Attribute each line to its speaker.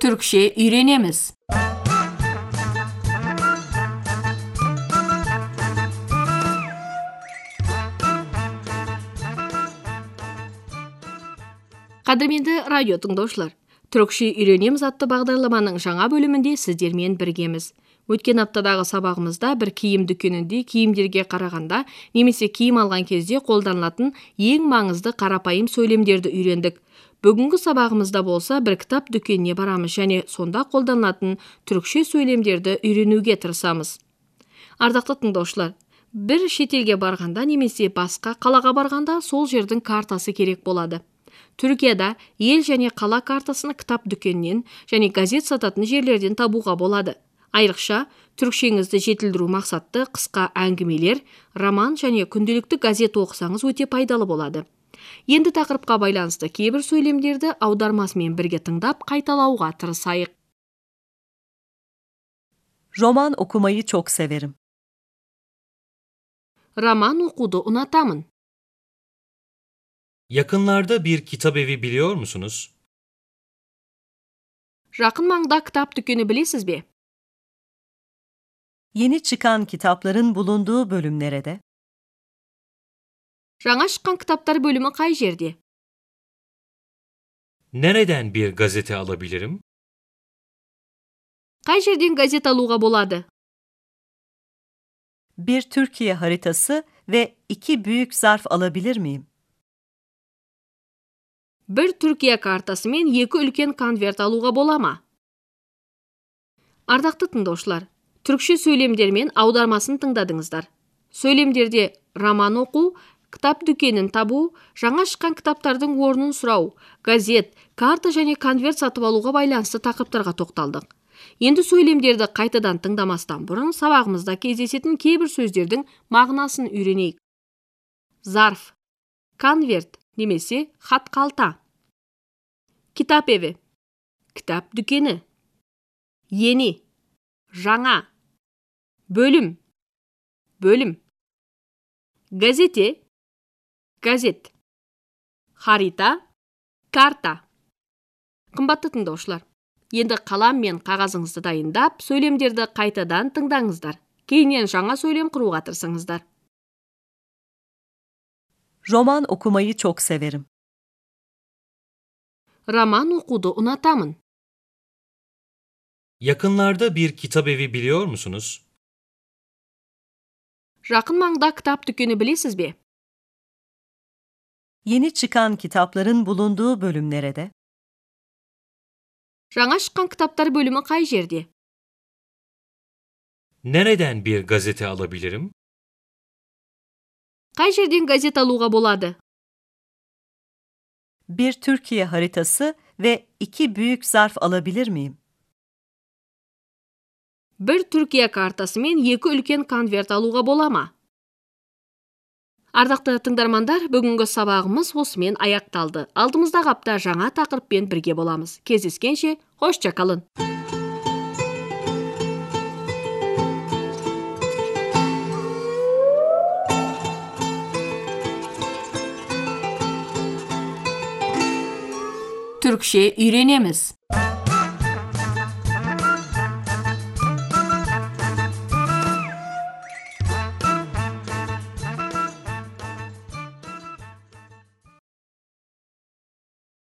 Speaker 1: Türkçe öğrenemiz. Қадірменді радио тыңдаушылар, түрікше үйренеміз атты бағдарламаның жаңа бөлімінде сіздермен біргеміз. Өткен аптадағы сабағымызда бір киім дүкенінде киімдерге қарағанда немесе киім алған кезде қолданылатын ең маңызды қарапайым сөйлемдерді үйрендік. Бүгінгі сабағымызда болса бір кітап дүкеніне барамыз және сонда қолданылатын түрікше сөйлемдерді үйренуге тырысамыз. Ардақты тыңдаушылар, бір шетелге барғанда немесе басқа қалаға барғанда сол жердің картасы керек болады түркияда ел және қала картасыны кітап дүкенінен және газет сататын жерлерден табуға болады айрықша түрікшеңізді жетілдіру мақсатты қысқа әңгімелер роман және күнделікті газет оқысаңыз өте пайдалы болады енді тақырыпқа байланысты кейбір сөйлемдерді аудармасымен бірге тыңдап қайталауға тырысайық
Speaker 2: Roman okumayı çok severim.
Speaker 1: роман оқуды ұнатамын
Speaker 3: Yakınlarda bir kitap evi biliyor musunuz?
Speaker 1: жақын маңда кітап дүкені білесіз бе
Speaker 2: Yeni çıkan kitapların bulunduğu bölüm nerede?
Speaker 1: жаңа шыққан кітаптар бөлімі қай жерде
Speaker 3: Nereden bir gazete alabilirim?
Speaker 1: қай жерден газет алуға болады
Speaker 2: Bir Türkiye haritası ve iki büyük zarf alabilir miyim?
Speaker 1: бір түркия картасы мен екі үлкен конверт алуға бола ма ардақты тыңдаушылар түрікше сөйлемдер мен аудармасын тыңдадыңыздар. Сөйлемдерде роман оқу кітап дүкенін табу жаңа шыққан кітаптардың орнын сұрау газет карта және конверт сатып алуға байланысты тақырыптарға тоқталдық. Енді сөйлемдерді қайтадан тыңдамастан бұрын сабағымызда кездесетін кейбір сөздердің мағынасын үйренейік. Зарф конверт немесе хат қалта китап evi кітап дүкені. Ени жаңа. Бөлім бөлім газете газет харита карта қымбатты тыңдаушылар енді қалам мен қағазыңызды дайындап сөйлемдерді қайтадан тыңдаңыздар кейіннен жаңа сөйлем құруға тырысыңыздар
Speaker 2: Roman okumayı çok severim.
Speaker 1: роман оқуды ұнатамын
Speaker 3: Yakınlarda bir kitap evi biliyor musunuz?
Speaker 1: жақын маңда кітап дүкені білесіз бе
Speaker 2: Yeni çıkan kitapların bulunduğu bölüm nerede?
Speaker 1: жаңа шыққан кітаптар бөлімі қай жерде
Speaker 3: Nereden bir gazete alabilirim?
Speaker 1: қай жерден газет алуға болады
Speaker 2: Bir Türkiye haritası ve iki büyük zarf alabilir miyim?
Speaker 1: Бір түркия картасы мен екі үлкен конверт алуға бола ма? Ардақты тыңдармандар бүгінгі сабағымыз осымен аяқталды. Алдымыздағы апта жаңа тақырыппен бірге боламыз. Кездескенше hoşça kalın Türkçe öğrenemiz